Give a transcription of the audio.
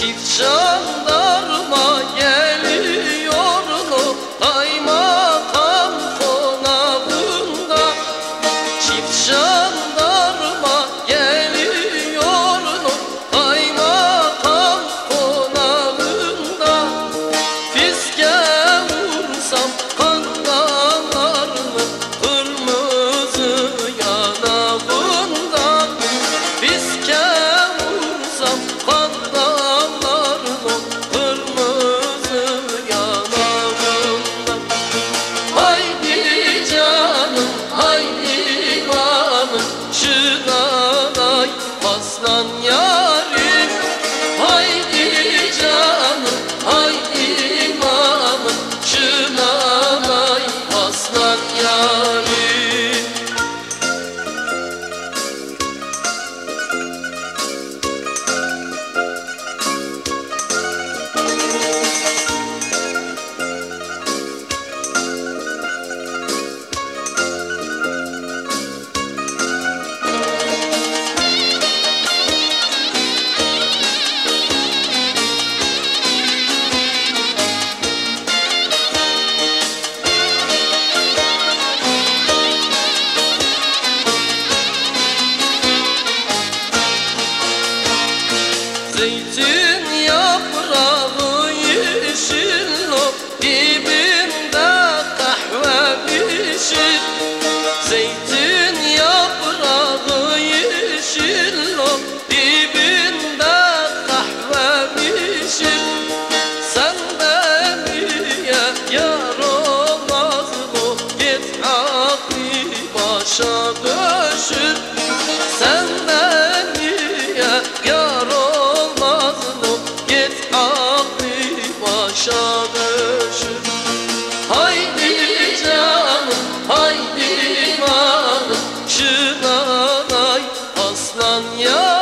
Keep çanda Zeytin yaprağı yeşil o Dibinde kahve pişir. Zeytin yaprağı yeşil o Dibinde kahve pişir. Sen de niye yar olmazın o Git aklı başa döşür on your